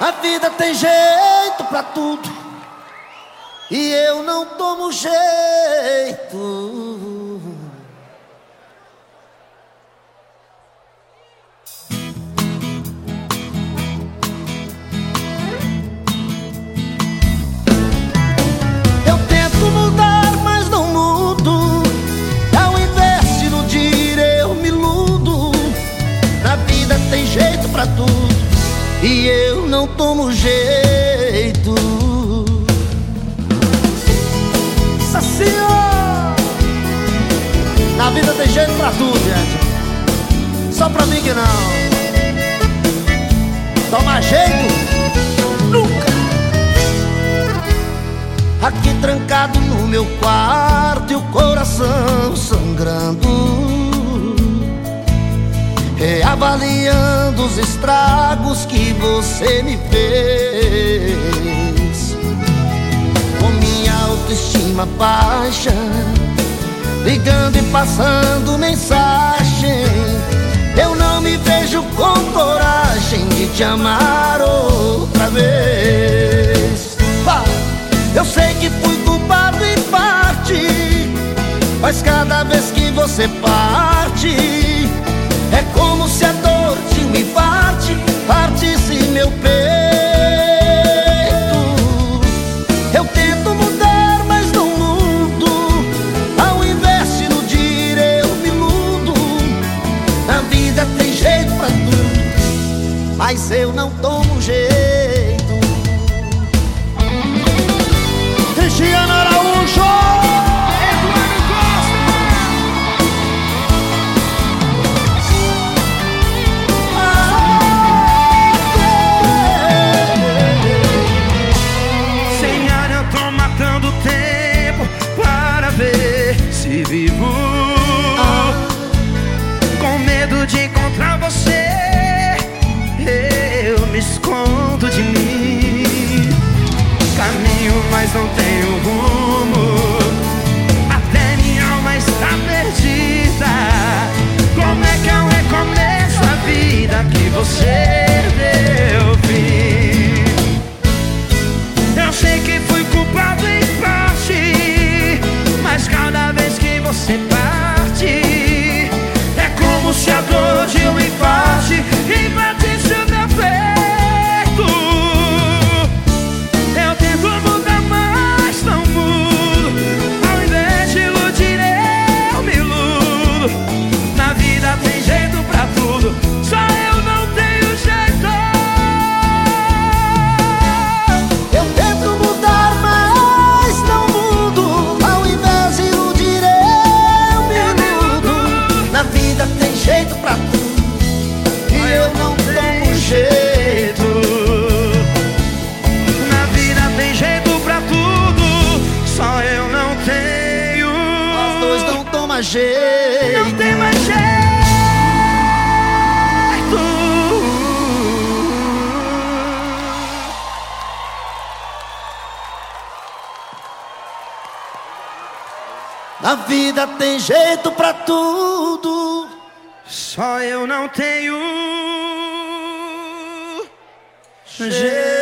A vida tem jeito pra tudo e eu não tomo jeito. Eu tento mudar, mas não mudo. Ao invés de iludir, eu me iludo. Na vida tem jeito pra tudo e eu não tomo jeito. Sacio! Na vida tem jeito pra tudo, gente. Só pra mim que não. Toma jeito? Nunca! Aqui trancado no meu quarto e o coração sangrando Reavaliando os estragos que você me fez. Com minha autoestima baixa Ligando e passando mensagem. Eu não me vejo com coragem de te amar outra vez. Eu sei que fui culpado em parte Mas cada vez que você parte é como se a dor de um infarte partisse meu peito. Eu tento mudar, mas não mudo. Ao invés de iludir, eu me iludo. A vida tem jeito pra tudo, mas eu não tomo jeito. Se vivo. Com medo de encontrar você Eu me escondo de mim. Caminho, mas não tenho rumo jeito pra tudo e eu não tenho jeito. Na vida tem jeito pra tudo, só eu não tenho. Nós dois não toma jeito. Não tem mais jeito. Na vida tem jeito pra tudo. Só eu não tenho Jeito.